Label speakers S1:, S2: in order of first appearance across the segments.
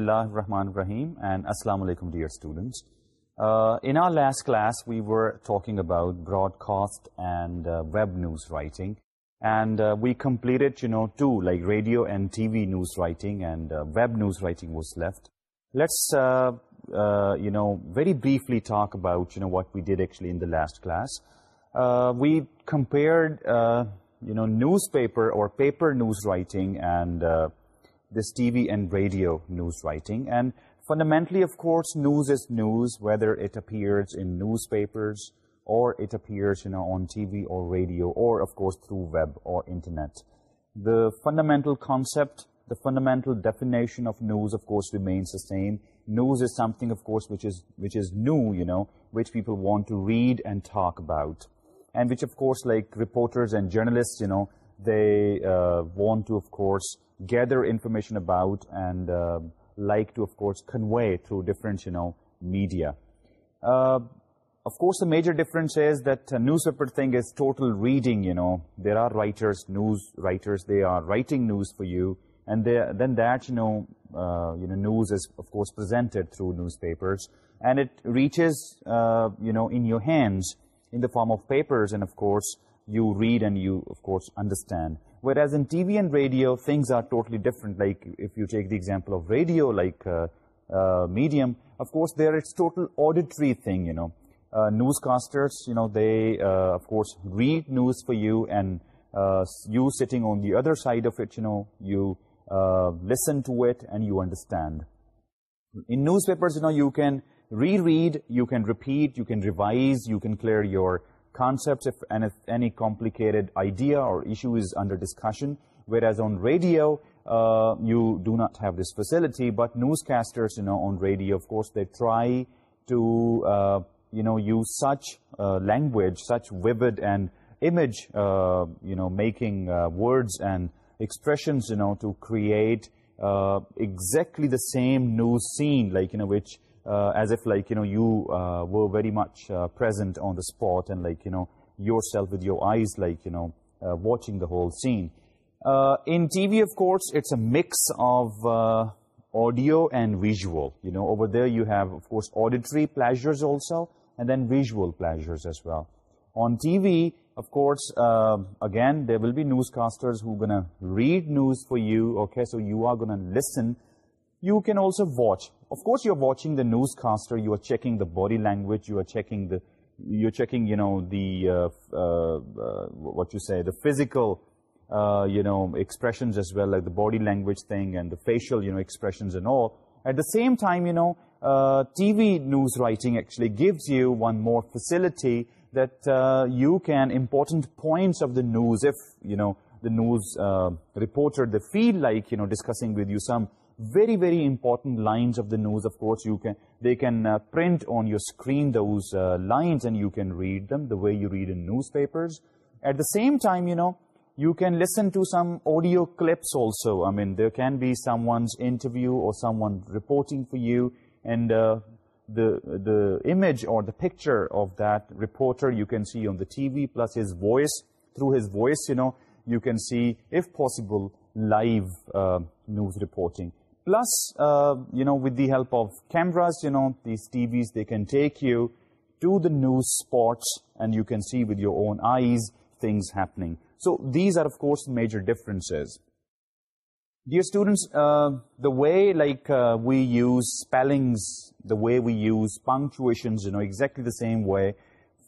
S1: اللہ الرحمن الرحیم اینڈ السلام علیکم dear students in our last class we were talking about broadcast and web news writing and we completed you know two like radio and TV news writing and web news writing was left let's you know very briefly talk about you know what we did actually in the last class we compared you know newspaper اور paper news writing and this TV and radio news writing. And fundamentally, of course, news is news, whether it appears in newspapers or it appears, you know, on TV or radio or, of course, through web or internet. The fundamental concept, the fundamental definition of news, of course, remains the same. News is something, of course, which is, which is new, you know, which people want to read and talk about. And which, of course, like reporters and journalists, you know, they uh, want to, of course, gather information about and um, like to, of course, convey through different, you know, media. Uh, of course, the major difference is that a newspaper thing is total reading, you know. There are writers, news writers, they are writing news for you. And then that, you know, uh, you know, news is, of course, presented through newspapers. And it reaches, you know, in your hands in the form of papers and, of course, you read and you, of course, understand. Whereas in TV and radio, things are totally different. Like, if you take the example of radio, like uh, uh, medium, of course, there it's total auditory thing, you know. Uh, newscasters, you know, they, uh, of course, read news for you, and you sitting on the other side of it, you know, you listen to it and you understand. In newspapers, you know, you can reread, you can repeat, you can revise, you can clear your concepts, any complicated idea or issue is under discussion. Whereas on radio, uh, you do not have this facility, but newscasters, you know, on radio, of course, they try to, uh, you know, use such uh, language, such vivid and image, uh, you know, making uh, words and expressions, you know, to create uh, exactly the same news scene, like, you know, which uh, as if like you know you uh, were very much uh, present on the spot and like you know yourself with your eyes like you know watching the whole scene. In TV of course it's a mix of audio and visual. You know over there you have of course auditory pleasures also and then visual pleasures as well. On TV of course again there will be newscasters who are gonna read news for you okay? So you are gonna listen you can also watch. Of course, you're watching the newscaster, you are checking the body language, you are checking the, you're checking, you know, the, uh, uh, uh, what you say, the physical, you know, expressions as well, like the body language thing and the facial, you know, expressions and all. At the same time, you know, TV news writing actually gives you one more facility that you can, important points of the news, if, you know, the news reporter, they feel like, you know, discussing with you some very, very important lines of the news. Of course, you can, they can uh, print on your screen those uh, lines and you can read them the way you read in newspapers. At the same time, you know, you can listen to some audio clips also. I mean, there can be someone's interview or someone reporting for you and uh, the, the image or the picture of that reporter you can see on the TV plus his voice, through his voice, you know, you can see, if possible, live news reporting plus uh, you know with the help of cameras you know these TVs they can take you to the new spots and you can see with your own eyes things happening. So these are of course major differences. Dear students uh, the way like uh, we use spellings the way we use punctuations you know exactly the same way.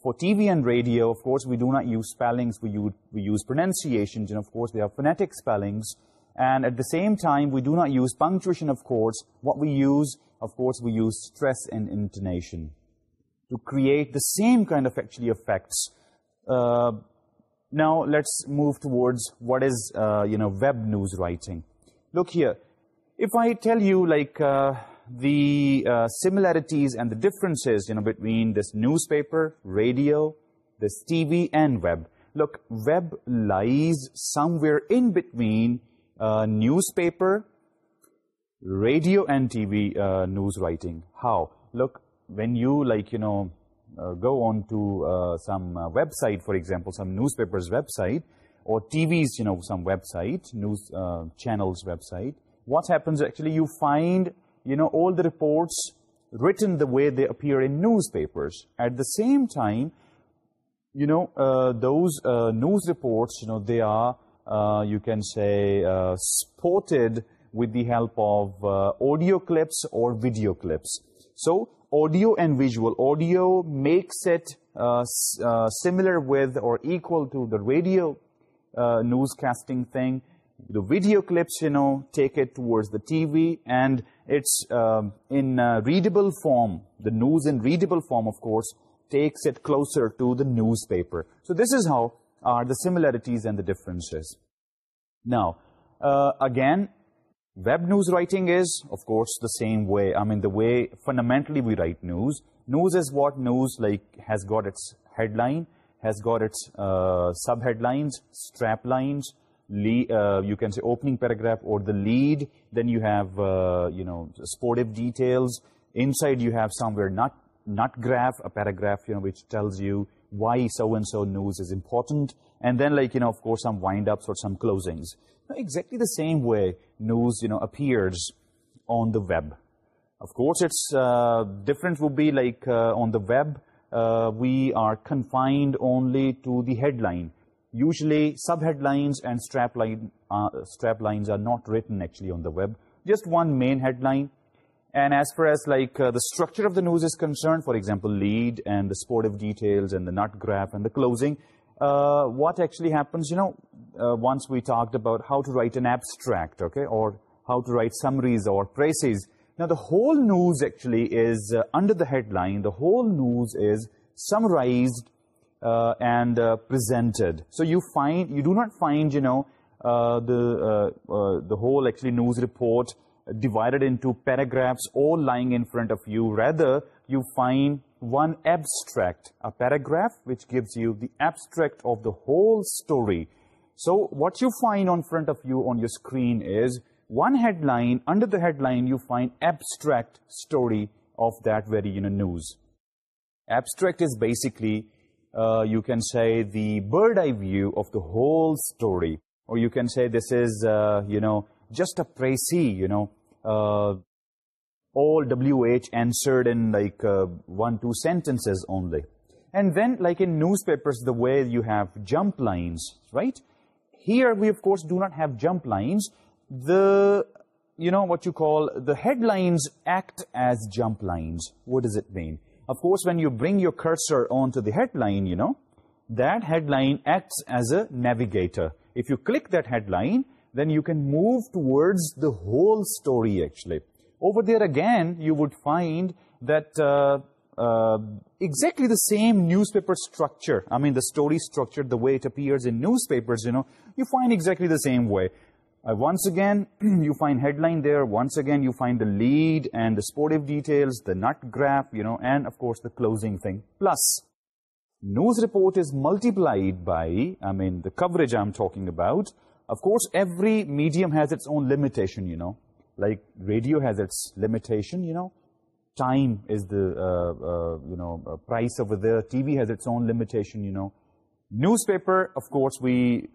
S1: For TV and radio of course we do not use spellings. We use, we use pronunciations. And of course they are phonetic spellings and at the same time we do not use punctuation of course. What we use of course we use stress and intonation to create the same kind of actually effects. Uh, now let's move towards what is uh, you know web news writing. Look here. If i tell you like uh, the similarities and the differences you know between this newspaper radio this tv and web look web lies somewhere in between newspaper radio and TV news writing how look when you like you know go on to some website for example some newspapers website اور TVs you know some website news channels website what happens actually you find you know all the reports written the way they appear in newspapers at the same time you know those news reports you know they are uh, you can say uh, supported with the help of uh, audio clips or video clips. So audio and visual audio makes it similar with or equal to the radio newscasting thing. The video clips, you know, take it towards the TV and it's um, in readable form. The news in readable form, of course, takes it closer to the newspaper. So this is how are the similarities and the differences. Now, uh, again, web news writing is, of course, the same way. I mean, the way fundamentally we write news. News is what news like has got its headline, has got its uh, subheadlines, straplines. Uh, you can say opening paragraph or the lead. Then you have, you know, sportive details. Inside you have somewhere not nut graph, a paragraph, you know, which tells you, why so and so news is important. And then, like, you know, of course, some wind ups or some closings. Now, exactly the same way news, you know, appears on the web. Of course, its uh, difference would be like uh, on the web, uh, we are confined only to the headline. Usually, sub-headlines and strap, line, uh, strap lines are not written actually on the web. Just one main headline and as far as like uh, the structure of the news is concerned, for example, lead and the sportive details and the nut graph and the closing, uh, what actually happens, you know, uh, once we talked about how to write an abstract, okay, or how to write summaries or précis. Now, the whole news actually is under the headline. The whole news is summarized and presented. So you find, you do not find, you know, the, the whole actually news report divided into paragraphs all lying in front of you. Rather, you find one abstract, a paragraph which gives you the abstract of the whole story. So what you find on front of you on your screen is one headline, under the headline you find abstract story of that very you know, news. Abstract is basically, uh, you can say, the bird eye view of the whole story. Or you can say this is, uh, you know, just a precis you know. Uh, all WH answered in like uh, one, two sentences only. And then like in newspapers, the way you have jump lines, right? Here we of course do not have jump lines. The, you know what you call, the headlines act as jump lines. What does it mean? Of course when you bring your cursor onto the headline, you know, that headline acts as a navigator. If you click that headline, then you can move towards the whole story actually. Over there again, you would find that uh, uh, exactly the same newspaper structure, I mean the story structure, the way it appears in newspapers, you know, you find exactly the same way. Uh, once again, you find headline there. Once again, you find the lead and the sportive details, the nut graph, you know, and of course the closing thing. Plus, news report is multiplied by, I mean, the coverage I'm talking about, of course every medium has its own limitation you know. Like radio has its limitation you know. Time is the uh, uh, you know uh, price over there. Tv has its own limitation you know. Newspaper of course we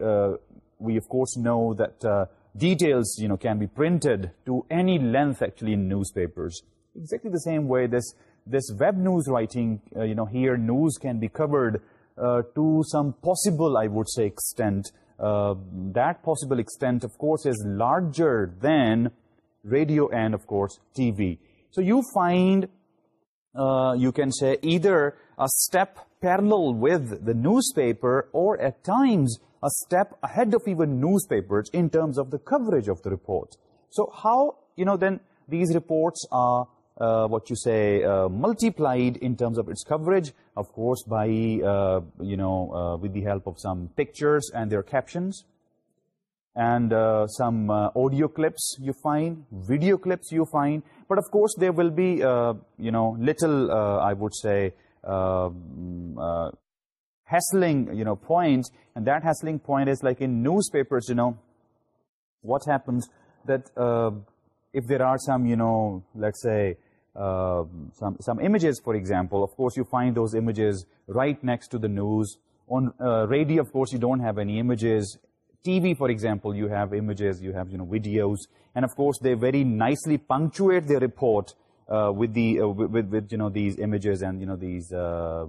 S1: we of course know that details you know can be printed to any length actually in newspapers. Exactly the same way this this web news writing you know here news can be covered to some possible i would say extent uh, that possible extent, of course, is larger than radio and, of course, TV. So you find, uh, you can say, either a step parallel with the newspaper or at times a step ahead of even newspapers in terms of the coverage of the report. So how, you know, then these reports are... Uh, what you say, uh, multiplied in terms of its coverage, of course, by, uh, you know, with the help of some pictures and their captions, and some audio clips you find, video clips you find, but of course there will be, you know, little, I would say, mm, hassling, you know, points, and that hassling point is like in newspapers, you know, what happens that... If there are some, you know, let's say, uh, some, some images, for example, of course, you find those images right next to the news. On uh, radio, of course, you don't have any images. TV, for example, you have images, you have, you know, videos. And, of course, they very nicely punctuate their report uh, with, the, with, you know, these images and, you know, these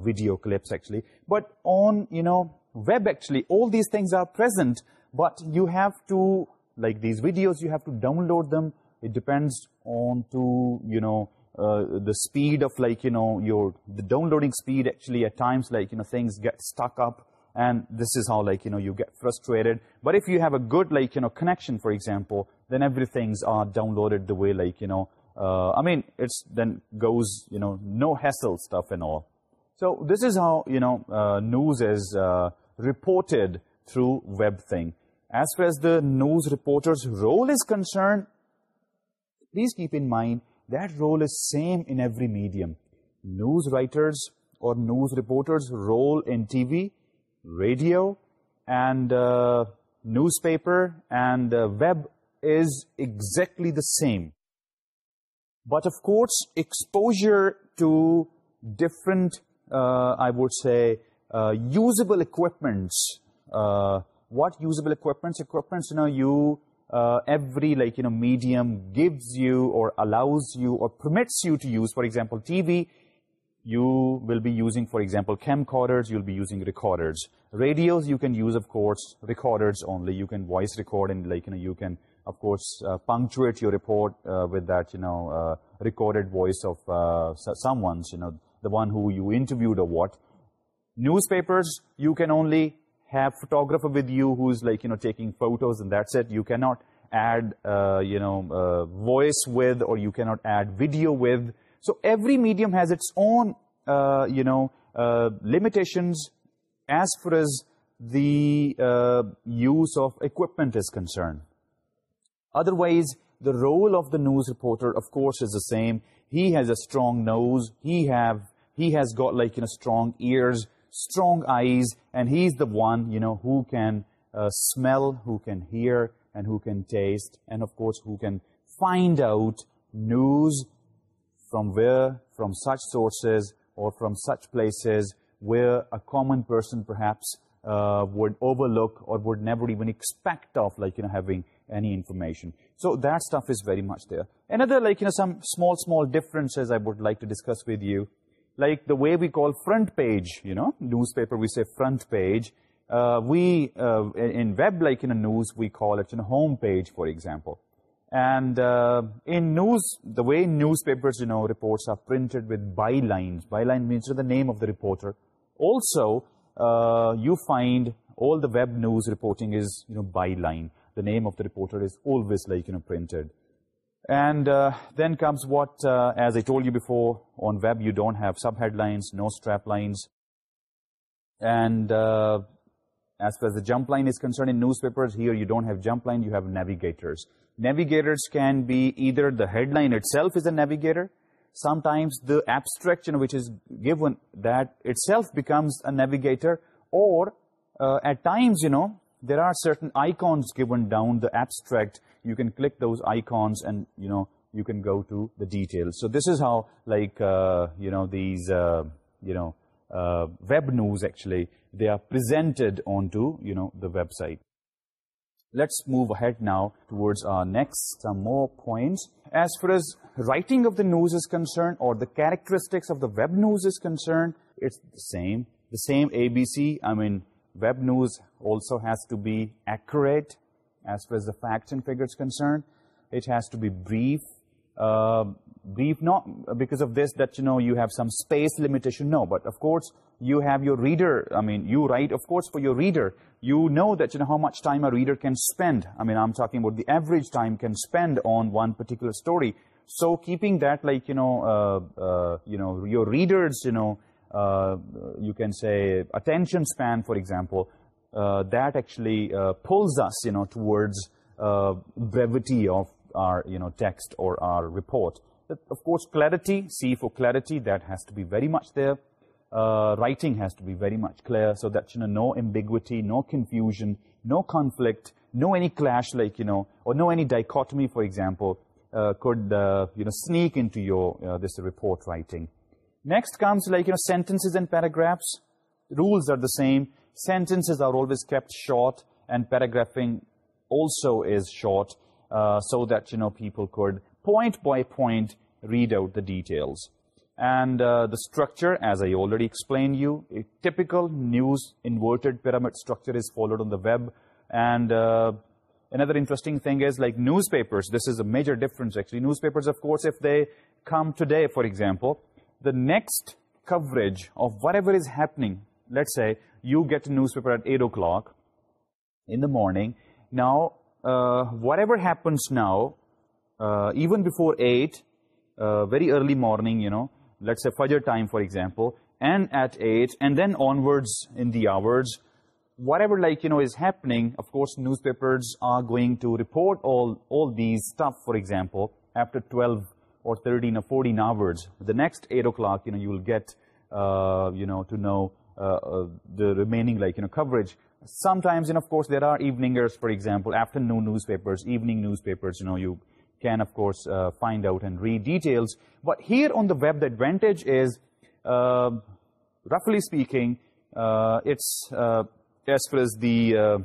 S1: video clips, actually. But on, you know, web, actually, all these things are present, but you have to, like these videos, you have to download them. It depends on to, you know, uh, the speed of like you know your the downloading speed actually at times like you know things get stuck up. And this is how like you know you get frustrated. But if you have a good like you know connection for example then everything's are downloaded the way like you know uh, i mean it's then goes you know no hassle stuff and all. So this is how you know news is reported through web thing. As far as the news reporter's role is concerned please keep in mind that role is same in every medium. News writers or news reporters' role in TV, radio, and uh, newspaper, and uh, web is exactly the same. But of course, exposure to different, uh, I would say, usable equipments. What usable equipments? Equipments, you know, you... Uh, every like you know medium gives you or allows you or permits you to use for example tv you will be using for example camcorders you'll be using recorders. Radios you can use of course recorders only. You can voice record and like you know you can of course uh, punctuate your report uh, with that you know recorded voice of uh, someone's you know the one who you interviewed or what. Newspapers you can only have photographer with you who's like you know taking photos and that's it. You cannot add uh, you know uh, voice with or you cannot add video with. So every medium has its own uh, you know limitations. As far as the use of equipment is concerned. Otherwise the role of the news reporter of course is the same. He has a strong nose. He have he has got like you know strong ears strong eyes, and he's the one, you know, who can uh, smell, who can hear, and who can taste, and of course, who can find out news from where, from such sources, or from such places where a common person perhaps uh, would overlook or would never even expect of, like, you know, having any information. So that stuff is very much there. Another, like, you know, some small, small differences I would like to discuss with you like the way we call front page, you know, newspaper, we say front page. Uh, we, uh, in web, like in a news, we call it a home page, for example. And uh, in news, the way newspapers, you know, reports are printed with bylines. Byline means the name of the reporter. Also, you find all the web news reporting is, you know, byline. The name of the reporter is always, like, you know, printed. And uh, then comes what, uh, as I told you before, on web you don't have subheadlines, no straplines. And uh, as far as the jump line is concerned in newspapers, here you don't have jump line, you have navigators. Navigators can be either the headline itself is a navigator, sometimes the abstraction which is given that itself becomes a navigator, or at times, you know, there are certain icons given down the abstract. You can click those icons and, you know, you can go to the details. So this is how, like, uh, you know, these, uh, you know, uh, web news, actually, they are presented onto, you know, the website. Let's move ahead now towards our next, some more points. As far as writing of the news is concerned or the characteristics of the web news is concerned, it's the same. The same ABC, I mean, web news also has to be accurate as far the facts and figures concern it has to be brief brief no because of this that you know you have some space limitation no but of course you have your reader I mean you write of course for your reader you know that you know how much time a reader can spend I mean I am talking about the average time can spend on one particular story so keeping that like you know you know your readers you know uh, you can say attention span for example uh, that actually uh, pulls us you know towards brevity of our you know text or our report. Of course clarity See, for clarity that has to be very much there. Writing has to be very much clear so that you know no ambiguity no confusion no conflict no any clash like you know or no any dichotomy for example could you know sneak into your this report writing. Next comes like, you know, sentences and paragraphs. Rules are the same. Sentences are always kept short and paragraphing also is short uh, so that, you know, people could point by point read out the details. And uh, the structure, as I already explained you, a typical news inverted pyramid structure is followed on the web. And uh, another interesting thing is like newspapers. This is a major difference actually. Newspapers, of course, if they come today, for example, the next coverage of whatever is happening, let's say you get a newspaper at 8 o'clock in the morning. Now, uh, whatever happens now, uh, even before 8, uh, very early morning, you know, let's say Fajr time, for example, and at 8, and then onwards in the hours, whatever like, you know, is happening, of course, newspapers are going to report all, all these stuff, for example, after 12 or 13 or 14 hours, the next 8 o'clock, you know, you will get, uh, you know, to know uh, uh the remaining, like, you know, coverage. Sometimes, and of course, there are eveningers, for example, afternoon newspapers, evening newspapers, you know, you can, of course, uh, find out and read details. But here on the web, the advantage is, uh, roughly speaking, uh, it's, as far as the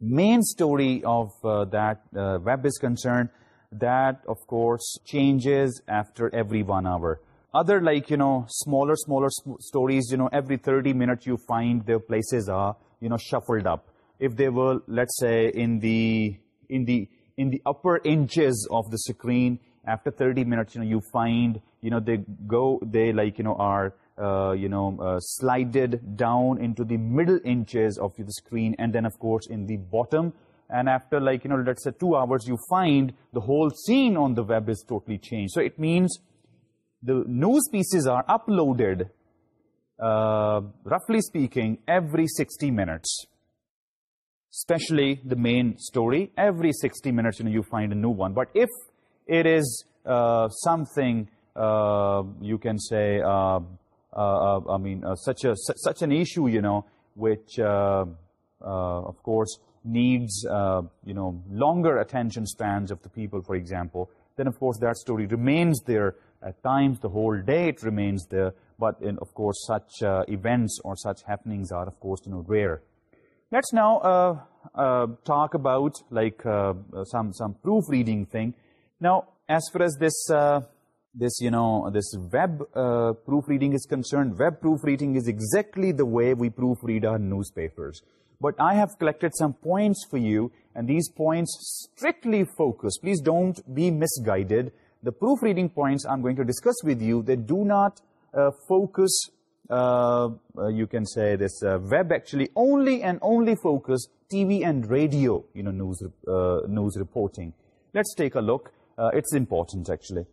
S1: main story of that web is concerned, that of course changes after every one hour. Other like, you know, smaller, smaller stories, you know, every 30 minutes you find their places are, you know, shuffled up. If they were, let's say, in the, in the, in the upper inches of the screen, after 30 minutes, you know, you find, you know, they go, they like, you know, are, uh, you know, uh, slided down into the middle inches of the screen and then, of course, in the bottom and after like, you know, let's say two hours, you find the whole scene on the web is totally changed. So it means the news pieces are uploaded, uh, roughly speaking, every 60 minutes. Especially the main story, every 60 minutes, you know, you find a new one. But if it is uh, something, uh, you can say, I mean, such, a, such an issue, you know, which, of course, needs, uh, you know, longer attention spans of the people, for example, then, of course, that story remains there at times, the whole day it remains there, but, of course, such uh, events or such happenings are, of course, you know, rare. Let's now uh, talk about, like, some, some proofreading thing. Now, as far as this, this you know, this web proofreading is concerned, web proofreading is exactly the way we proofread our newspapers but I have collected some points for you, and these points strictly focus. Please don't be misguided. The proofreading points I'm going to discuss with you, they do not uh, focus, uh, uh, you can say this web actually, only and only focus TV and radio, you know, news, news reporting. Let's take a look. It's important, actually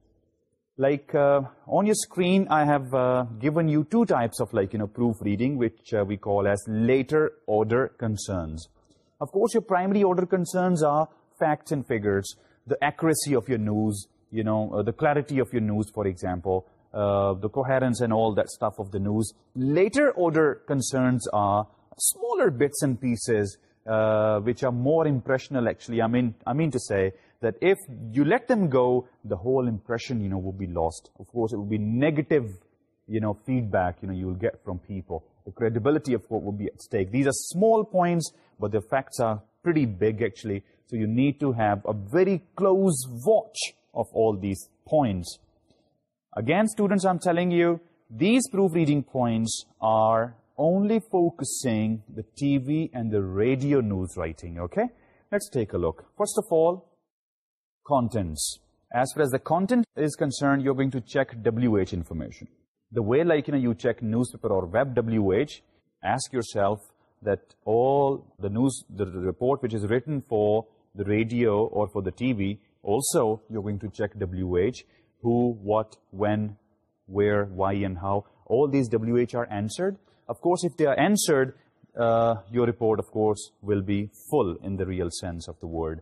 S1: like uh, on your screen I have uh, given you two types of like you know proofreading which uh, we call as later order concerns. Of course your primary order concerns are facts and figures, the accuracy of your news, you know, the clarity of your news for example, the coherence and all that stuff of the news. Later order concerns are smaller bits and pieces which are more impressional actually, I mean, I mean to say, that if you let them go, the whole impression, you know, will be lost. Of course, it will be negative, you know, feedback, you know, you will get from people. The credibility of what will be at stake. These are small points, but the facts are pretty big, actually. So you need to have a very close watch of all these points. Again, students, I'm telling you, these proofreading points are only focusing the TV and the radio news writing, okay? Let's take a look. First of all, contents. As far as the content is concerned, you're going to check WH information. The way like you, know, you check newspaper or web WH, ask yourself that all the news, the report which is written for the radio or for the TV, also you're going to check WH, who, what, when, where, why and how. All these WH are answered. Of course, if they are answered, uh, your report, of course, will be full in the real sense of the word.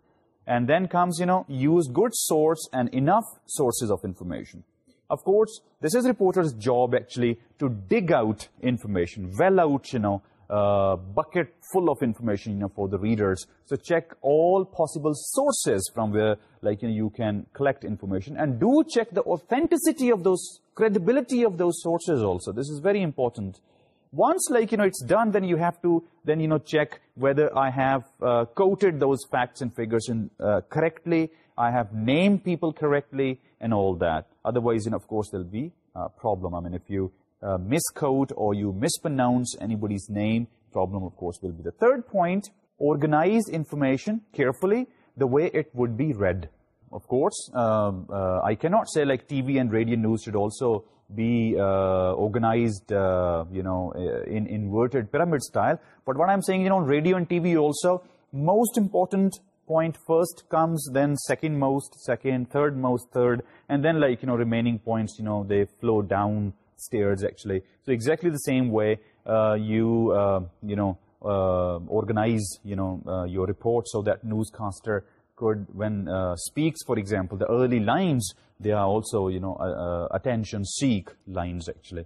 S1: And then comes, you know, use good source and enough sources of information. Of course, this is reporter's job, actually, to dig out information, well out, you know, uh, bucket full of information, you know, for the readers. So check all possible sources from where, like, you know, you can collect information. And do check the authenticity of those, credibility of those sources also. This is very important once like, you know, it's done, then you have to then, you know, check whether I have uh, quoted those facts and figures uh, correctly, I have named people correctly and all that. Otherwise, you of course, there'll be a problem. I mean, if you uh, misquote or you mispronounce anybody's name, problem, of course, will be. The third point, organize information carefully the way it would be read. Of course, um, I cannot say like TV and radio news should also be uh, organized, uh, you know, uh, in inverted pyramid style. But what I'm saying, you know, radio and TV also, most important point first comes, then second most, second, third most, third, and then like, you know, remaining points, you know, they flow down stairs actually. So exactly the same way uh, you, uh, you know, uh, organize, you know, your report so that newscaster could, when speaks, for example, the early lines they are also, you know attention seek lines. Actually,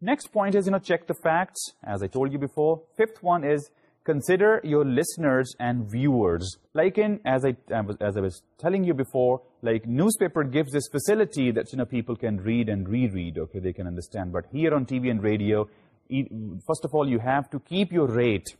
S1: next point is, you know, check the facts. As I told you before, fifth one is consider your listeners and viewers. Like in, as I, as I was telling you before, like newspaper gives this facility that, you know, people can read and reread, okay, they can understand. But here on TV and radio, first of all, you have to keep your rate.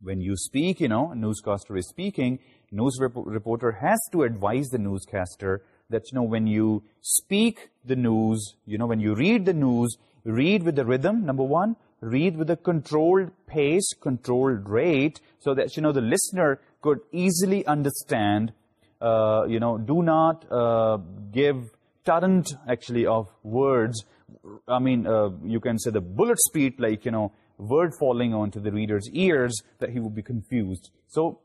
S1: When you speak, you know, newscaster is speaking, news reporter has to advise the newscaster that you know when you speak the news you know when you read the news read with the rhythm number one read with a controlled pace controlled rate so that you know the listener could easily understand uh, you know do not uh, give torrent actually of words. I mean uh, you can say the bullet speed like you know word falling onto the reader's ears that he will be confused. So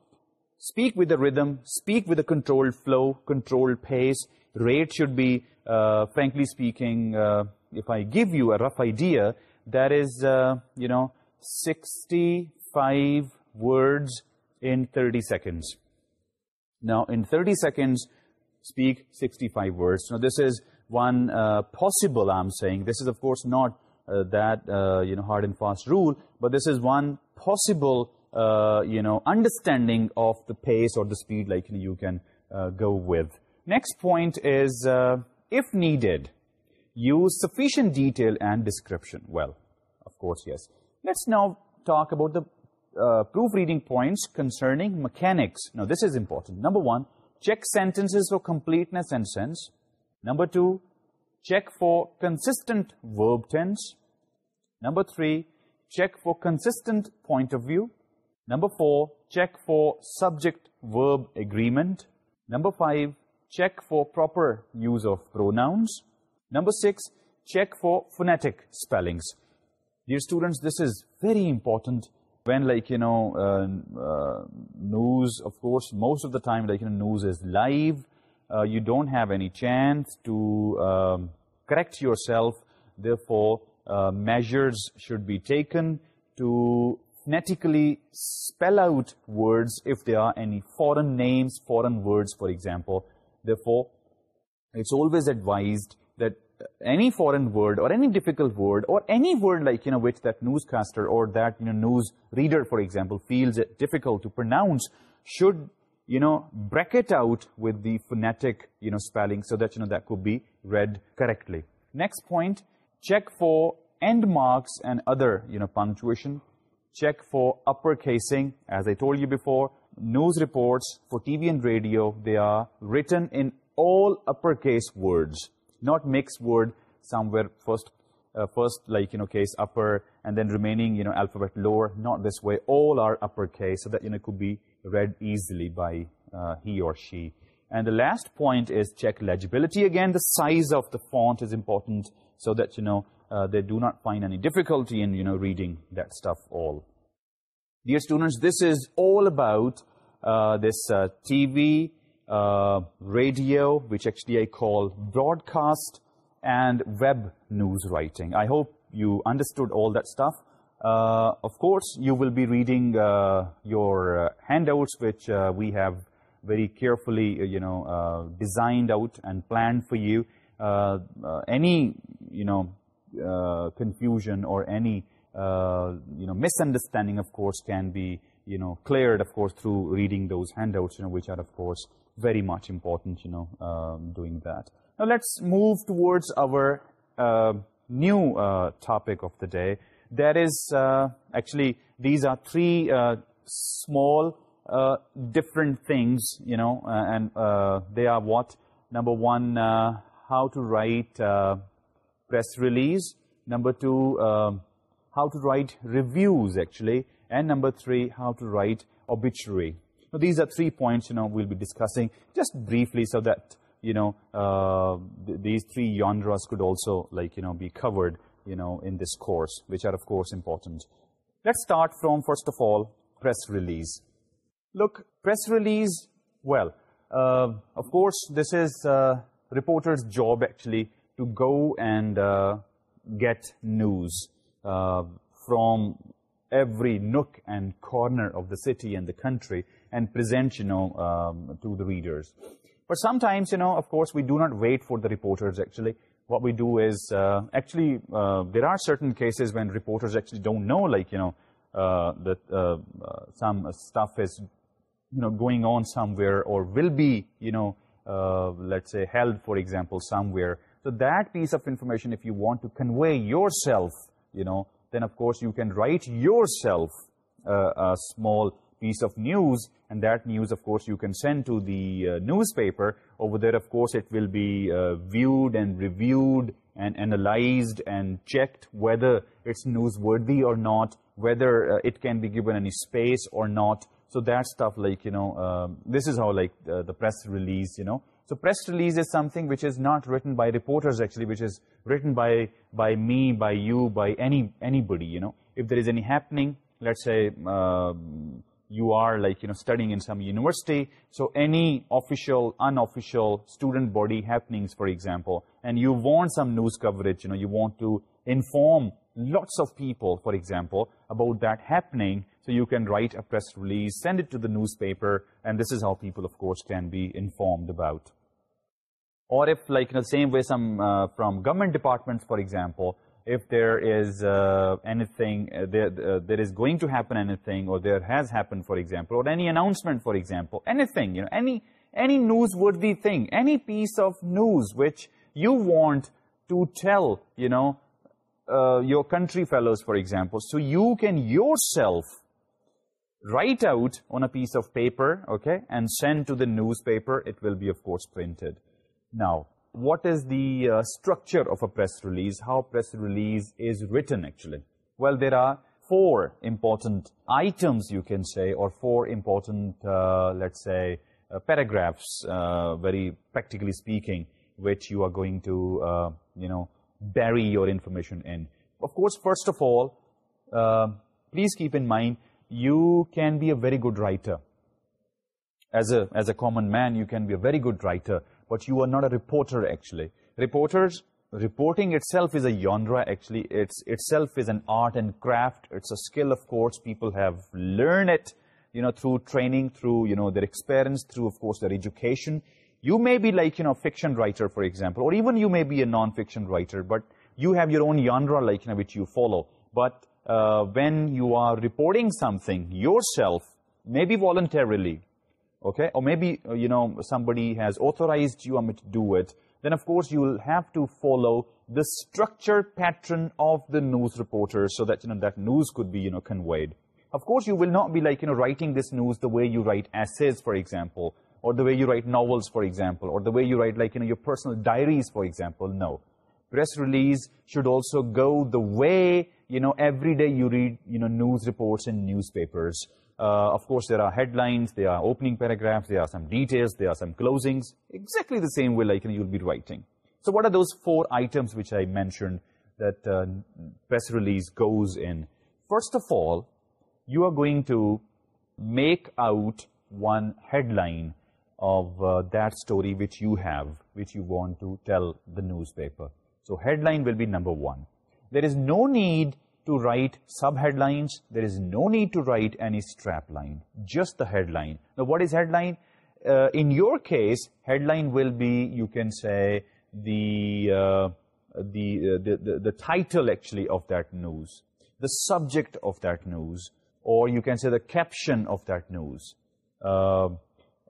S1: speak with the rhythm, speak with a controlled flow, controlled pace. Rate should be, uh, frankly speaking, uh, if I give you a rough idea, that is, uh, you know, 65 words in 30 seconds. Now, in 30 seconds, speak 65 words. Now, this is one possible, I'm saying. This is, of course, not that, you know, hard and fast rule, but this is one possible. Uh, you know, understanding of the pace or the speed like you can uh, go with. Next point is, uh, if needed, use sufficient detail and description. Well, of course, yes. Let's now talk about the proofreading points concerning mechanics. Now, this is important. Number one, check sentences for completeness and sense. Number two, check for consistent verb tense. Number three, check for consistent point of view. Number four, check for subject-verb agreement. Number five, check for proper use of pronouns. Number six, check for phonetic spellings. Dear students, this is very important. When like, you know, uh, uh, news, of course, most of the time, like, you know, news is live. Uh, you don't have any chance to um, correct yourself. Therefore, measures should be taken to phonetically spell out words if there are any foreign names, foreign words, for example. Therefore, it's always advised that any foreign word or any difficult word or any word like, you know, which that newscaster or that, you know, news reader, for example, feels difficult to pronounce should, you know, bracket out with the phonetic, you know, spelling so that, you know, that could be read correctly. Next point, check for end marks and other, you know, punctuation. Check for uppercasing, as I told you before. News reports for TV and radio—they are written in all uppercase words, not mixed word somewhere first, uh, first like, you know, case upper and then remaining, you know, alphabet lower, not this way. All are uppercase so that, you know, could be read easily by uh, he or she. And the last point is check legibility. Again, the size of the font is important so that, you know, uh, they do not find any difficulty in, you know, reading that stuff all. Dear students, this is all about uh, this uh, TV, radio, which actually I call broadcast, and web news writing. I hope you understood all that stuff. Of course, you will be reading your handouts, which we have very carefully, you know, designed out and planned for you. Any, you know, uh, confusion or any uh, you know misunderstanding of course can be you know cleared of course through reading those handouts you know which are of course very much important you know um, doing that. Now let's move towards our uh, new topic of the day. There is actually these are three small different things you know and they are what? Number one how to write press release, number two, um, how to write reviews actually, and number three, how to write obituary. These are three points, you know, we'll be discussing just briefly so that, you know, uh, these three yandras could also, like, you know, be covered, you know, in this course, which are, of course, important. Let's start from, first of all, press release. Look, press release, well, uh, of course, this is uh, reporter's job, actually, to go and uh, get news uh, from every nook and corner of the city and the country and present, you know, um, to the readers. But sometimes, you know, of course, we do not wait for the reporters, actually. What we do is, uh, actually, there are certain cases when reporters actually don't know, like, you know, that some stuff is, you know, going on somewhere or will be, you know, let's say, held, for example, somewhere. So that piece of information, if you want to convey yourself, you know, then of course you can write yourself uh, a small piece of news and that news, of course, you can send to the uh, newspaper. Over there, of course, it will be uh, viewed and reviewed and analyzed and checked whether it's newsworthy or not, whether it can be given any space or not. So that stuff like, you know, um, this is how like the press release, you know, so press release is something which is not written by reporters actually, which is written by, by me, by you, by any, anybody, you know. If there is any happening, let's say um, you are like, you know, studying in some university, so any official, unofficial student body happenings, for example, and you want some news coverage, you know, you want to inform lots of people, for example, about that happening, so you can write a press release, send it to the newspaper, and this is how people, of course, can be informed about or if like in the same way some uh, from government departments for example if there is uh, anything uh, there, uh, there is going to happen anything or there has happened for example or any announcement for example anything you know any any newsworthy thing any piece of news which you want to tell you know uh, your country fellows for example so you can yourself write out on a piece of paper okay and send to the newspaper. It will be of course printed now what is the uh, structure of a press release? How press release is written actually? Well there are four important items you can say or four important uh, let's say uh, paragraphs very practically speaking which you are going to you know bury your information in. Of course first of all please keep in mind you can be a very good writer. As a as a common man you can be a very good writer but you are not a reporter actually. Reporters, reporting itself is a yandra actually. It's itself is an art and craft. It's a skill of course. People have learned it, you know, through training, through, you know, their experience, through of course their education. You may be like, you know, fiction writer for example, or even you may be a non-fiction writer, but you have your own yandra like, which you follow. But uh, when you are reporting something yourself, maybe voluntarily, okay? Or maybe uh, you know somebody has authorized you to do it. Then of course you will have to follow the structure pattern of the news reporter so that you know that news could be you know conveyed. Of course you will not be like you know writing this news the way you write essays for example or the way you write novels for example or the way you write like you know your personal diaries for example. No. Press release should also go the way you know every day you read you know news reports in newspapers. Uh, of course there are headlines, there are opening paragraphs, there are some details, there are some closings, exactly the same way like you'll be writing. So what are those four items which I mentioned that uh, press release goes in? First of all, you are going to make out one headline of uh, that story which you have, which you want to tell the newspaper. So headline will be number one. There is no need to write subheadlines there is no need just the headline. Now, what is headline? The In your case, headline will be you can say the uh, line uh, the the title actually of that news, the subject of that news, or you can say the caption of that news. Uh,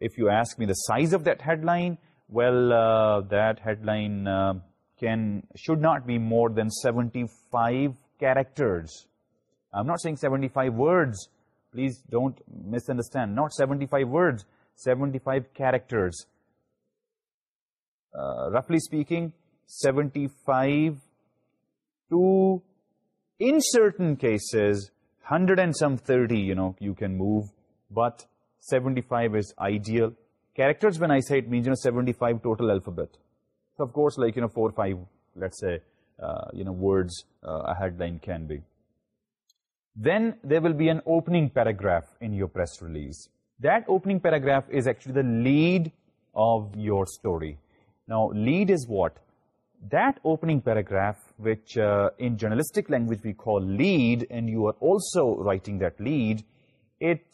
S1: if you ask me the size of that headline, well, uh, that headline uh, can should not be more than 75 characters. I'm not saying 75 words. Please don't misunderstand. Not 75 words, 75 characters. Uh, roughly speaking, 75 to, in certain cases, 130. you know, you can move. But 75 is ideal. Characters, when I say it, means, you know, 75 total alphabet. So, of course, like, you know, four five, let's say, uh, you know, words uh, a headline can be. Then there will be an opening paragraph in your press release. That opening paragraph is actually the lead of your story. Now, lead is what? That opening paragraph, which uh, in journalistic language we call lead, and you are also writing that lead, it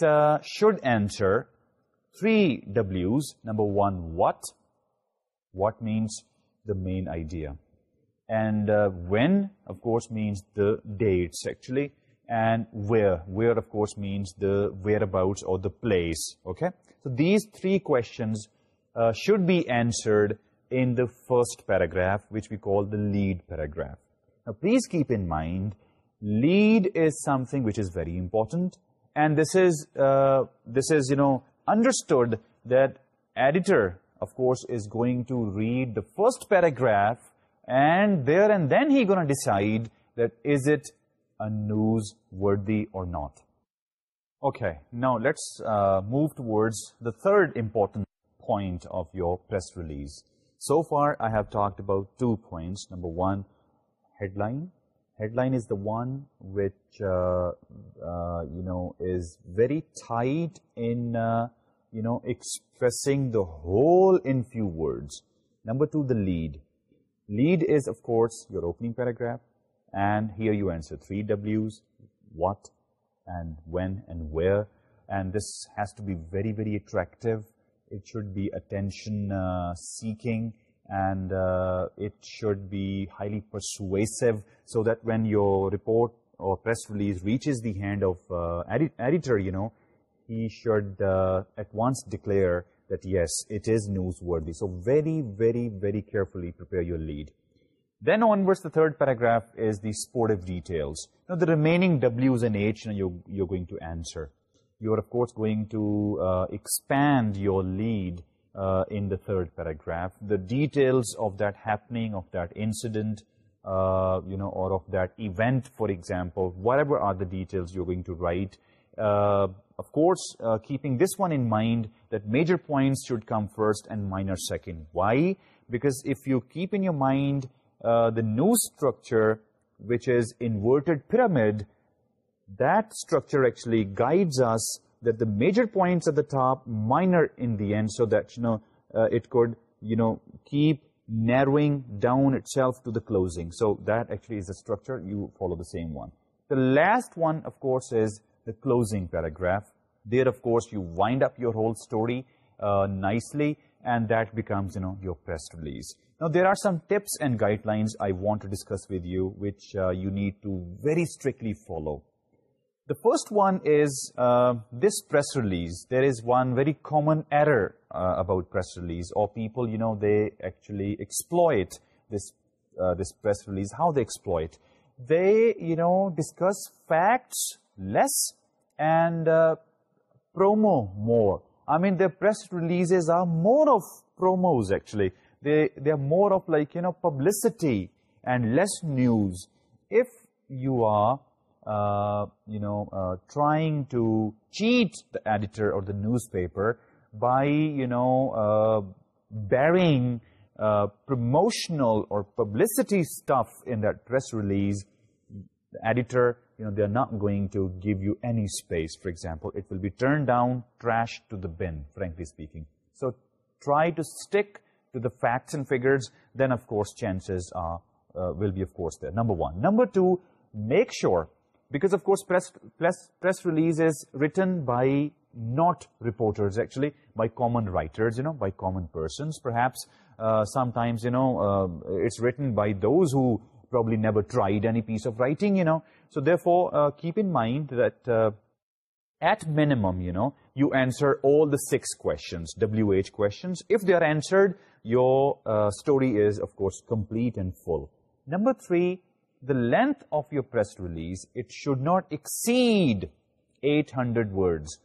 S1: should answer three W's. Number one, what? What means the main idea? and uh, when of course means the dates actually. And where. Where of course means the whereabouts or the place. Okay? So these three questions uh, should be answered in the first paragraph which we call the lead paragraph. Now please keep in mind lead is something which is very important. And this is uh, this is you know understood that editor of course is going to read the first paragraph and there and then he's going to decide that is it a news worthy or not. Okay, now let's uh, move towards the third important point of your press release. So far, I have talked about two points. Number one, headline. Headline is the one which, uh, uh, you know, is very tight in, you know, expressing the whole in few words. Number two, the lead lead is of course your opening paragraph and here you answer three W's what and when and where. And this has to be very very attractive. It should be attention-seeking, uh, and uh, it should be highly persuasive so that when your report or press release reaches the hand of uh, editor you know he should uh, at once declare that yes, it is newsworthy. So very, very, very carefully prepare your lead. Then onwards, the third paragraph is the sportive details. Now, the remaining W's and H you know, you're, you're going to answer. You're, of course, going to uh, expand your lead uh, in the third paragraph. The details of that happening, of that incident, uh, you know, or of that event, for example, whatever are the details you're going to write, of course, uh, keeping this one in mind that major points should come first and minor second. Why? Because if you keep in your mind uh, the new structure, which is inverted pyramid, that structure actually guides us that the major points at the top, minor in the end, so that, you know, uh, it could, you know, keep narrowing down itself to the closing. So that actually is the structure. You follow the same one. The last one, of course, is the closing paragraph. There, of course, you wind up your whole story uh, nicely, and that becomes, you know, your press release. Now, there are some tips and guidelines I want to discuss with you, which uh, you need to very strictly follow. The first one is uh, this press release. There is one very common error about press release, or people, you know, they actually exploit this, this press release. How they exploit? They, you know, discuss facts, less and uh, promo more. I mean, their press releases are more of promos, actually. They, they are more of like, you know, publicity and less news. If you are, uh, you know, uh, trying to cheat the editor or the newspaper by, you know, burying promotional or publicity stuff in that press release, the editor you know, they are not going to give you any space, for example. It will be turned down, trashed to the bin, frankly speaking. So try to stick to the facts and figures. Then, of course, chances are, uh, will be, of course, there. Number one. Number two, make sure, because, of course, press, press, press release is written by not reporters, actually, by common writers, you know, by common persons, perhaps. Uh, sometimes, you know, um, it's written by those who probably never tried any piece of writing, you know. So therefore, uh, keep in mind that uh, at minimum, you know, you answer all the six questions, WH questions. If they are answered, your uh, story is, of course, complete and full. Number three, the length of your press release, it should not exceed 800 words.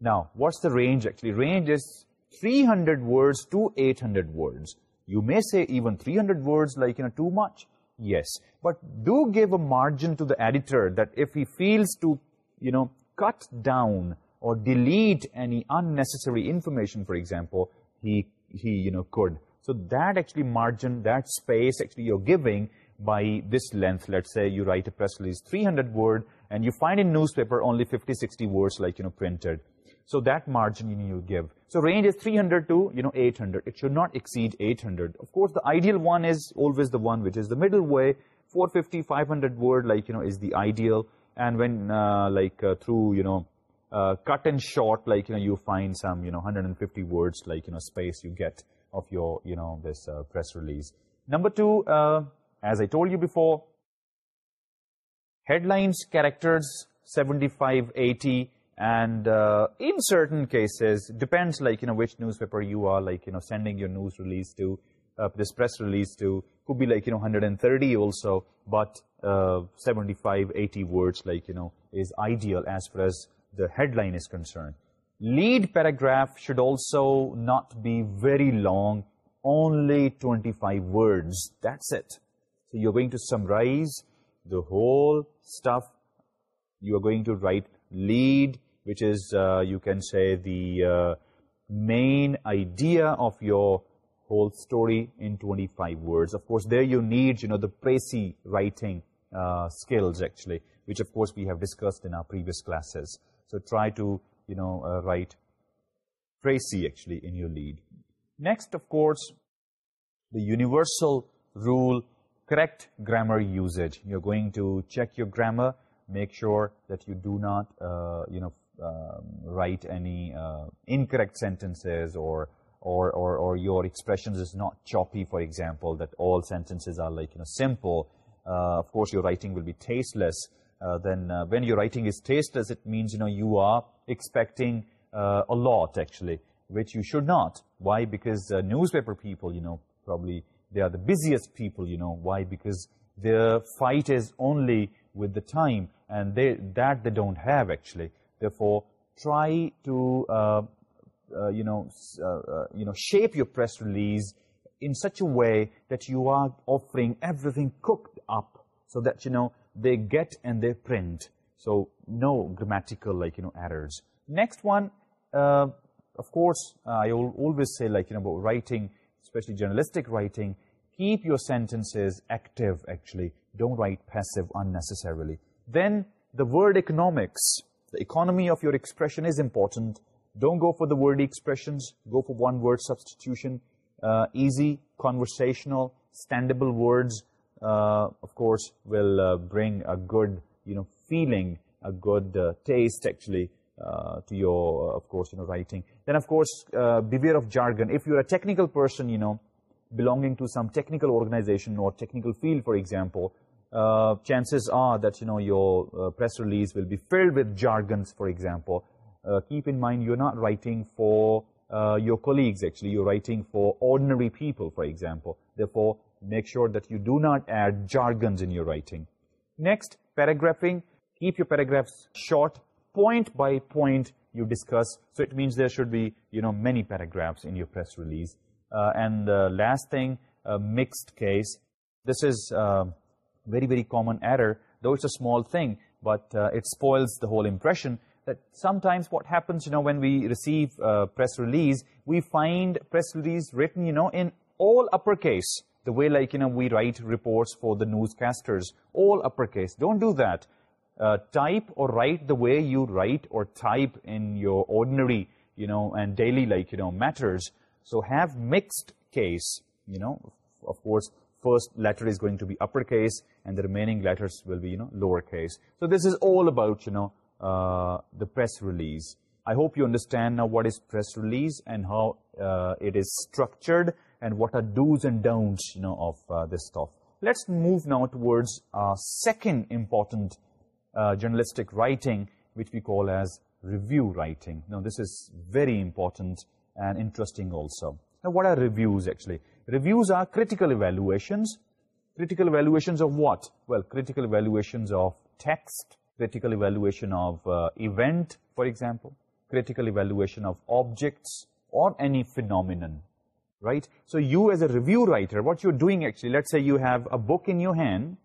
S1: Now, what's the range actually? Range is 300 words to 800 words. You may say even 300 words like, you know, too much yes. But do give a margin to the editor that if he feels to you know cut down or delete any unnecessary information for example he he you know could. So that actually margin that space actually you're giving by this length let's say you write a press release 300 word and you find in newspaper only 50 60 words like you know printed so that margin you give. So range is 300 to you know 800. It should not exceed 800. Of course, the ideal one is always the one which is the middle way. 450, 500 word like, you know, is the ideal. And when uh, like uh, through, you know, uh, cut and short, like, you know, you find some, you know, 150 words like, you know, space you get of your, you know, this uh, press release. Number two, as I told you before, headlines, characters, 75, 80, and uh, in certain cases, depends like you know which newspaper you are like you know sending your news release to to this press release could be like, you know, 130 also, but uh, 75, 80 words like, you know, is ideal as far as the headline is concerned. Lead paragraph should also not be very long, only 25 words. That's it. So you're going to summarize the whole stuff. You are going to write lead, which is, uh, you can say, the uh, main idea of your whole story in 25 words. Of course, there you need, you know, the précis writing uh, skills, actually, which, of course, we have discussed in our previous classes. So try to, you know, write précis, actually, in your lead. Next, of course, the universal rule, correct grammar usage. You're going to check your grammar. Make sure that you do not, uh, you know um, write any incorrect sentences اور or your expressions is not choppy, for example, that all sentences are like, you know, simple. Uh, of course, your writing will be tasteless. Uh, then uh, when your writing is tasteless, it means, you know, you are expecting uh, a lot, actually, which you should not. Why? Because uh, newspaper people, you know, probably they are the busiest people, you know. Why? Because their fight is only with the time and that they don't have actually therefore try to uh, uh, you know, uh, you know, shape your press release in such a way that you are offering everything cooked up so that, you know, they get and they print. So, no grammatical, like, you know, errors. Next one, of course, I al always say, like, you know, about writing, especially journalistic writing, keep your sentences active, actually don't write passive unnecessarily. Then the word economics, the economy of your expression is important. Don't go for the wordy expressions. Go for one word substitution. Uh, easy, conversational, standable words, uh, of course, will uh, bring a good, you know, feeling, a good taste, actually, to your, of course, you know, writing. Then, of course, beware of jargon. If you're a technical person, you know, belonging to some technical organization or technical field, for example, uh, chances are that, you know, your uh, press release will be filled with jargons, for example. Uh, keep in mind, you're not writing for your colleagues, actually. You're writing for ordinary people, for example. Therefore, make sure that you do not add jargons in your writing. Next, paragraphing. Keep your paragraphs short. Point by point, you discuss. So it means there should be, you know, many paragraphs in your press release. And the last thing, mixed case. This is... Very very common error, though it's a small thing, but uh, it spoils the whole impression. that sometimes what happens, you know, when we receive a press release, we find press release written, you know, in all uppercase, the way like, you know, we write reports for the newscasters, all uppercase. Don't do that. Uh, type or write the way you write or type in your ordinary, you know, and daily, like, you know, matters. So have mixed case, you know, of course, first letter is going to be uppercase and the remaining letters will be, you know, lowercase. So this is all about, you know, uh, the press release. I hope you understand now what is press release and how uh, it is structured and what are do's and don'ts, you know, of uh, this stuff. Let's move now towards our second important uh, journalistic writing, which we call as review writing. Now, this is very important and interesting also. Now, what are reviews actually? Reviews are critical evaluations. critical evaluations of what? Well, critical evaluations of text, critical evaluation of uh, event, for example, critical evaluation of objects or any phenomenon, right? So you as a review writer, what you're doing actually, let's say you have a book in your hand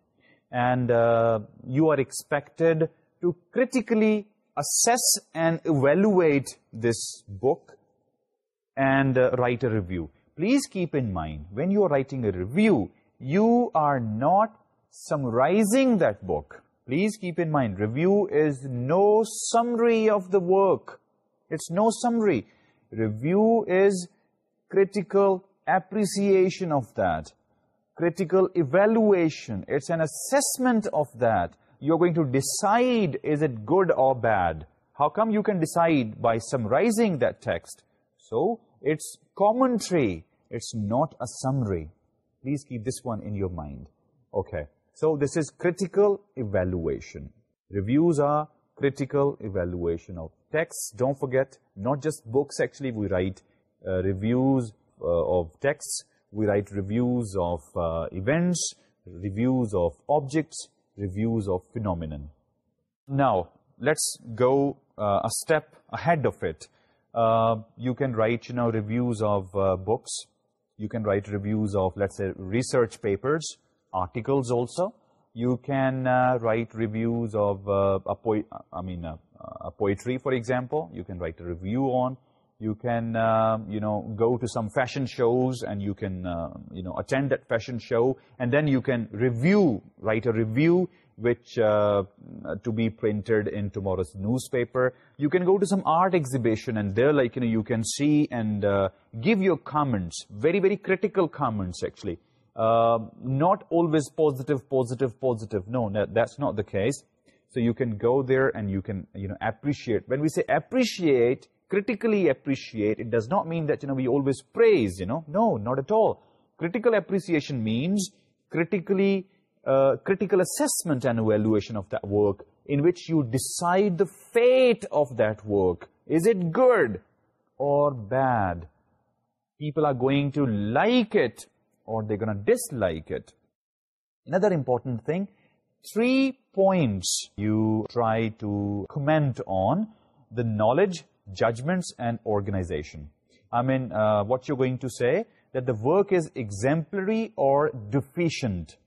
S1: and uh, you are expected to critically assess and evaluate this book and uh, write a review please keep in mind when you are writing a review you are not summarizing that book. Please keep in mind review is no summary of the work. It's no summary. Review is critical appreciation of that. Critical evaluation. It's an assessment of that. You're going to decide is it good or bad? How come you can decide by summarizing that text? So it's commentary it's not a summary. Please keep this one in your mind. Okay. So this is critical evaluation. Reviews are critical evaluation of texts. Don't forget not just books actually we write uh, reviews uh, of texts. We write reviews of uh, events reviews of objects reviews of phenomenon. Now let's go uh, a step ahead of it. You can write now reviews of books you can write reviews of let's research papers articles also you can write reviews of I mean poetry for example you can write review on you can you know go to some fashion shows and you can you know attend that fashion show and then you can review write a review which uh, to be printed in tomorrow's newspaper. You can go to some art exhibition and there like you know you can see and uh, give your comments, very, very critical comments actually. Um, not always positive, positive, positive. No, no, that's not the case. So you can go there and you can you know appreciate. When we say appreciate, critically appreciate, it does not mean that you know we always praise, you know. No, not at all. Critical appreciation means critically uh, critical assessment and evaluation of that work in which you decide the fate of that work. Is it good or bad? People are going to like it or they're going to dislike it. Another important thing, three points you try to comment on, the knowledge, judgments, and organization. I mean, uh, what you're going to say, that the work is exemplary or deficient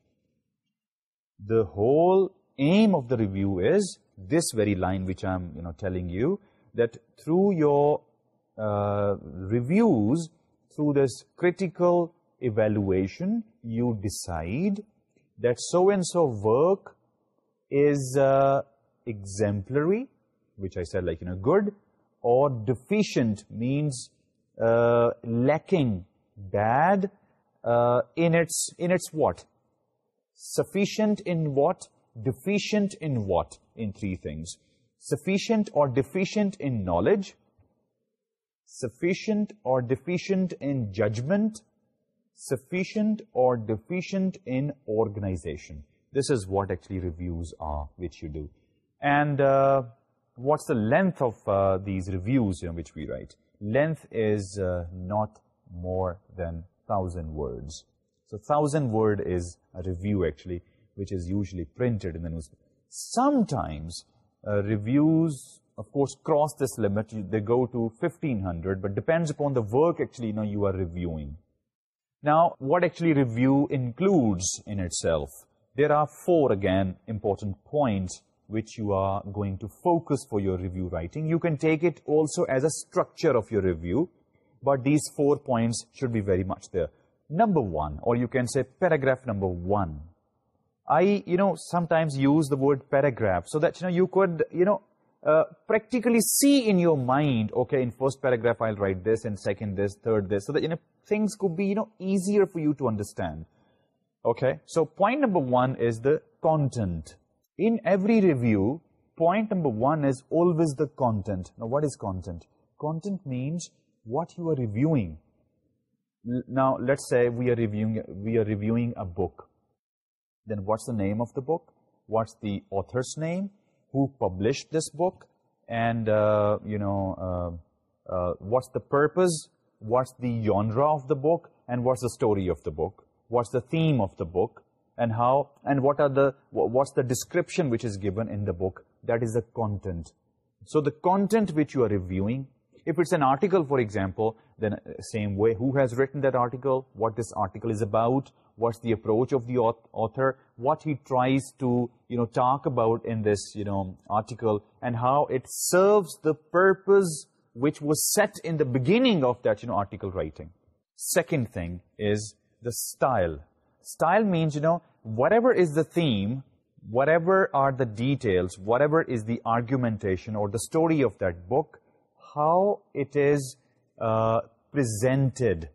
S1: the whole aim of the review is this very line which I'm you know telling you that through your uh, reviews, through this critical evaluation, you decide that so-and-so work is uh, exemplary, which I said like, you know, good, or deficient means uh, lacking, bad, uh, in its, in its what? sufficient in what? Deficient in what? In three things. Sufficient or deficient in knowledge. Sufficient or deficient in judgment. Sufficient or deficient in organization. This is what actually reviews are which you do. And uh, what's the length of uh, these reviews you know which we write? Length is uh, not more than thousand words. So 1000 word is a review actually, which is usually printed in the newspaper. Sometimes uh, reviews, of course, cross this limit. They go to 1500, but depends upon the work actually you, know, you are reviewing. Now, what actually review includes in itself? There are four, again, important points which you are going to focus for your review writing. You can take it also as a structure of your review, but these four points should be very much there number one, or you can say paragraph number one. I, you know, sometimes use the word paragraph so that, you know, you could, you know, uh, practically see in your mind, okay, in first paragraph I'll write this, in second this, third this, so that, you know, things could be, you know, easier for you to understand. Okay, so point number one is the content. In every review, point number one is always the content. Now, what is content? Content means what you are reviewing now let's say we are reviewing we are reviewing a book. Then what's the name of the book? What's the author's name? Who published this book? And uh, you know uh, uh, what's the purpose? What's the genre of the book? And what's the story of the book? What's the theme of the book? And how and what are the what's the description which is given in the book? That is the content. So the content which you are reviewing if it's an article for example the uh, same way. Who has written that article? What this article is about? What's the approach of the author? What he tries to, you know, talk about in this, you know, article and how it serves the purpose which was set in the beginning of that, you know, article writing. Second thing is the style. Style means, you know, whatever is the theme, whatever are the details, whatever is the argumentation or the story of that book, how it is, presented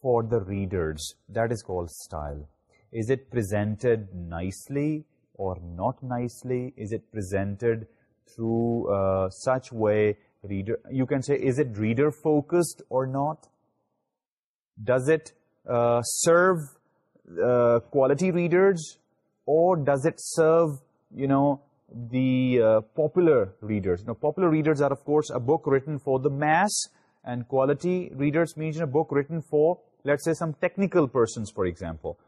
S1: for the readers. That is called style. Is it presented nicely or not nicely? Is it presented through uh, such way reader... You can say, is it reader-focused or not? Does it uh, serve uh, quality readers or does it serve, you know, the popular readers? Now, popular readers are, of course, a book written for the mass and quality readers means in a book written for, let's say, some technical persons, for example.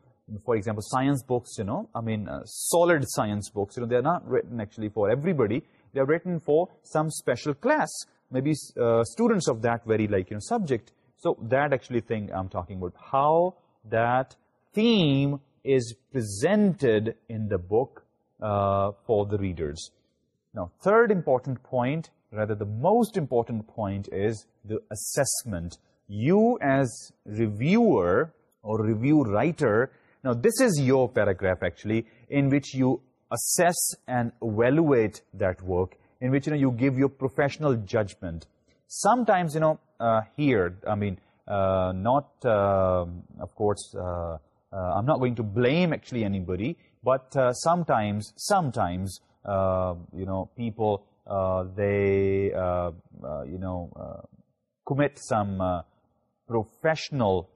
S1: For example, science books, you know, I mean, uh, solid science books, you know, they're not written actually for everybody. They're written for some special class, maybe uh, students of that very, like, you know, subject. So that actually thing I'm talking about, how that theme is presented in the book uh, for the readers. Now, third important point rather the most important point is the assessment. You as reviewer or review writer, now this is your paragraph actually, in which you assess and evaluate that work, in which you, know, you give your professional judgment. Sometimes, you know, uh, here, I mean, uh, not, um, of course, uh, I'm not going to blame actually anybody, but sometimes, sometimes, you know, people uh, they uh, uh, you know commit some professional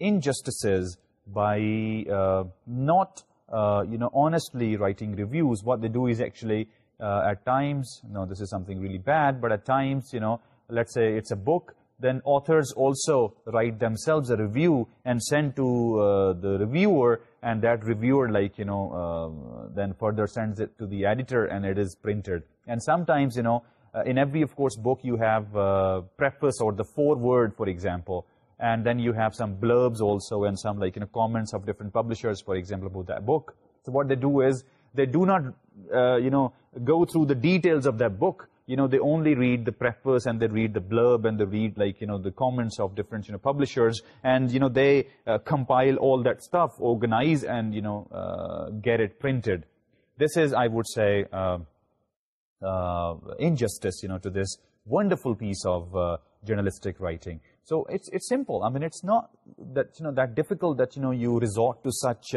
S1: injustices by not you know honestly writing reviews. What they do is actually at times you no this is something really bad but at times you know let's say it's a book then authors also write themselves a review and send to the reviewer and that reviewer like you know uh, then further sends it to the editor and it is printed. And sometimes you know uh, in every of course book you have a preface or the foreword for example and then you have some blurbs also and some like you know comments of different publishers for example about that book. So what they do is they do not you know go through the details of that book you know, they only read the preface and they read the blurb and they read like, you know, the comments of different, you know, publishers and, you know, they uh, compile all that stuff, organize and, you know, uh, get it printed. This is, I would say, uh, injustice, you know, to this wonderful piece of journalistic writing. So it's, it's simple. I mean, it's not that, you know, that difficult that, you know, you resort to such,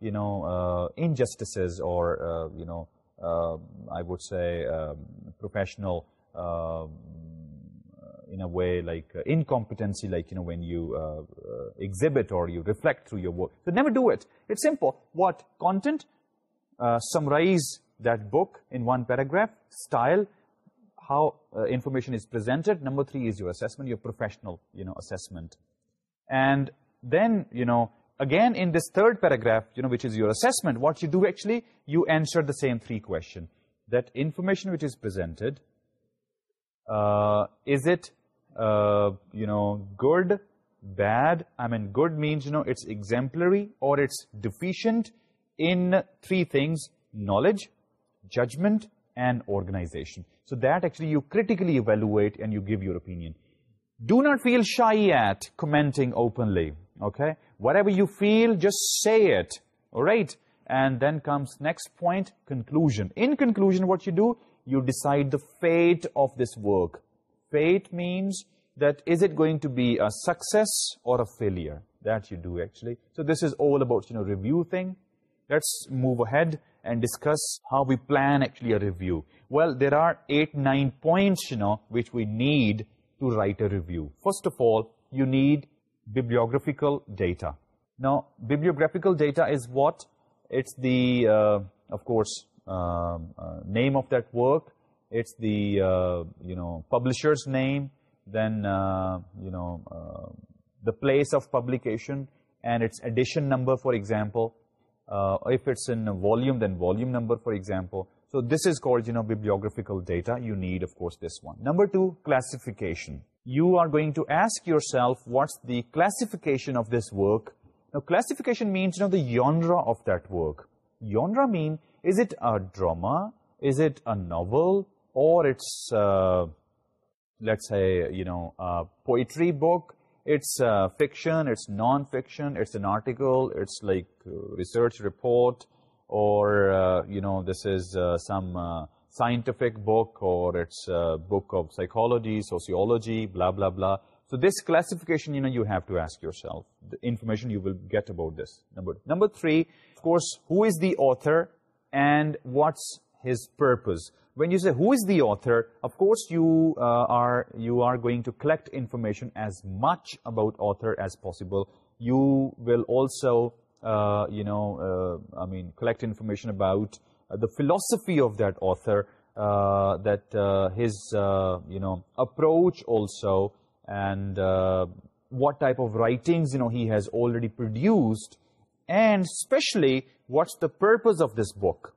S1: you know, injustices or, you know, uh, I would say, um, professional, uh, in a way, like uh, incompetency, like, you know, when you exhibit or you reflect through your work. So never do it. It's simple. What? Content? Summarize that book in one paragraph. Style? How information is presented? Number three is your assessment, your professional, you know, assessment. And then, you know, again in this third paragraph, you know, which is your assessment, what you do actually, you answer the same three question. That information which is presented, uh, is it, uh, you know, good, bad? I mean, good means, you know, it's exemplary or it's deficient in three things, knowledge, judgment, and organization. So that actually you critically evaluate and you give your opinion. Do not feel shy at commenting openly, okay? whatever you feel, just say it, all right? And then comes next point, conclusion. In conclusion, what you do, you decide the fate of this work. Fate means that is it going to be a success or a failure? That you do, actually. So this is all about, you know, review thing. Let's move ahead and discuss how we plan, actually, a review. Well, there are eight, nine points, you know, which we need to write a review. First of all, you need bibliographical data. Now, bibliographical data is what? It's the, uh, of course, uh, uh, name of that work. It's the, you know, publisher's name. Then, you know, the place of publication and its edition number, for example. If it's in a volume, then volume number, for example. So this is called, you know, bibliographical data. You need, of course, this one. Number two, classification you are going to ask yourself what's the classification of this work. Now, classification means, you know, the genre of that work. Genre means: is it a drama, is it a novel, or it's, uh, let's say, you know, a poetry book, it's uh, fiction, it's non-fiction, it's an article, it's like uh, research report, or, you know, this is some scientific book or it's a book of psychology, sociology, blah, blah, blah. So this classification, you know, you have to ask yourself, the information you will get about this. Number number three, of course, who is the author and what's his purpose? When you say, who is the author, of course, you, uh, are, you are going to collect information as much about author as possible. You will also, uh, you know, uh, I mean, collect information about the philosophy of that author, uh, that uh, his, uh, you know, approach also and what type of writings, you know, he has already produced and especially what's the purpose of this book.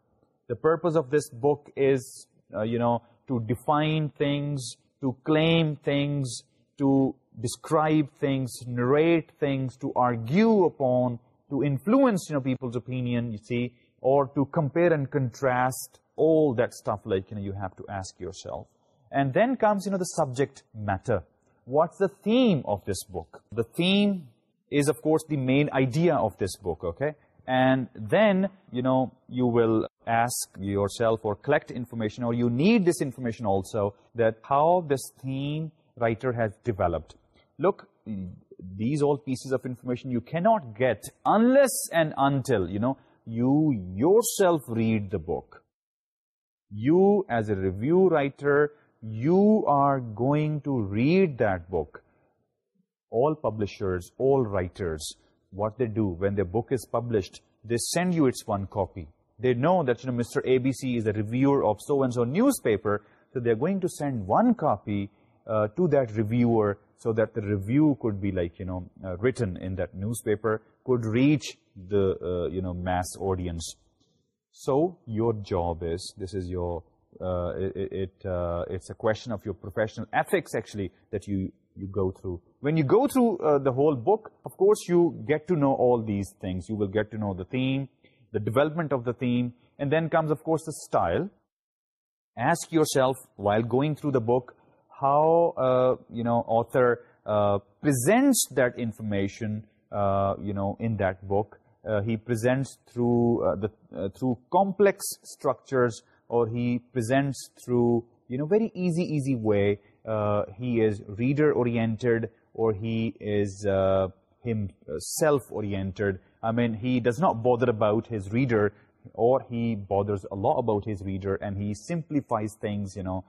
S1: The purpose of this book is, you know, to define things, to claim things, to describe things, narrate things, to argue upon, to influence, you know, people's opinion, you see, or to compare and contrast all that stuff like, you know, you have to ask yourself. And then comes, you know, the subject matter. What's the theme of this book? The theme is, of course, the main idea of this book, okay? And then, you know, you will ask yourself or collect information or you need this information also that how this theme writer has developed. Look, these all pieces of information you cannot get unless and until, you know, you yourself read the book. You, as a review writer, you are going to read that book. all publishers, all writers, what they do when their book is published, they send you its one copy. They know that, you know, Mr. ABC is a reviewer of so-and-so newspaper, so they're going to send one copy uh, to that reviewer so that the review could be like, you know, uh, written in that newspaper could reach the uh, you know mass audience. So your job is this is your uh, it, uh, it's a question of your professional ethics actually that you you go through. When you go through the whole book of course you get to know all these things. You will get to know the theme the development of the theme and then comes of course the style. Ask yourself while going through the book how you know author presents that information uh, you know in that book. Uh, he presents through uh, the through complex structures or he presents through you know very easy easy way. He is reader oriented or he is himself oriented i mean he does not bother about his reader or he bothers a lot about his reader and he simplifies things you know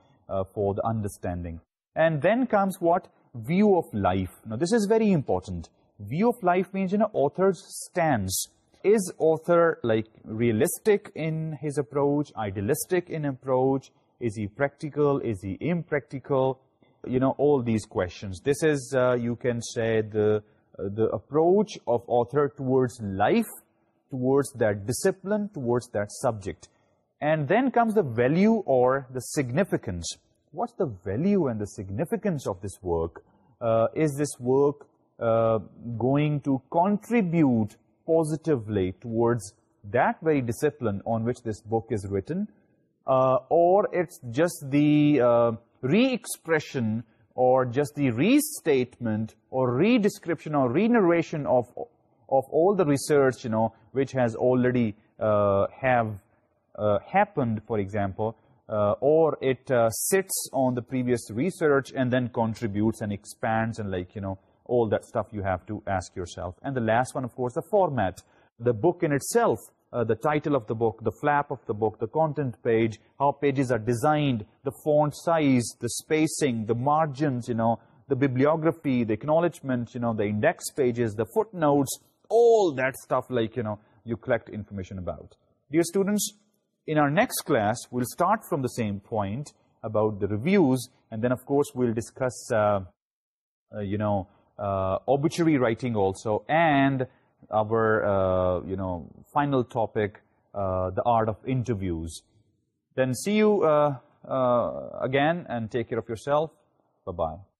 S1: for the understanding. And then comes what? View of life. Now this is very important view of life means in an author's stance. Is author like realistic in his approach, idealistic in approach? Is he practical? Is he impractical? You know, all these questions. This is, uh, you can say, the, uh, the approach of author towards life, towards that discipline, towards that subject. And then comes the value or the significance. What's the value and the significance of this work? Uh, is this work going to contribute positively towards that very discipline on which this book is written uh, or it's just the uh, re-expression or just the restatement or re-description or re-narration of, of all the research, you know, which has already uh, have happened, for example, or it sits on the previous research and then contributes and expands and like, you know, all that stuff you have to ask yourself. And the last one, of course, the format. The book in itself, uh, the title of the book, the flap of the book, the content page, how pages are designed, the font size, the spacing, the margins, you know, the bibliography, the acknowledgement, you know, the index pages, the footnotes, all that stuff like, you know, you collect information about. Dear students, in our next class, we'll start from the same point about the reviews, and then, of course, we'll discuss, uh, uh, you know, uh, obituary writing also, and our, uh, you know, final topic, uh, the art of interviews. Then see you again, and take care of yourself. Bye-bye.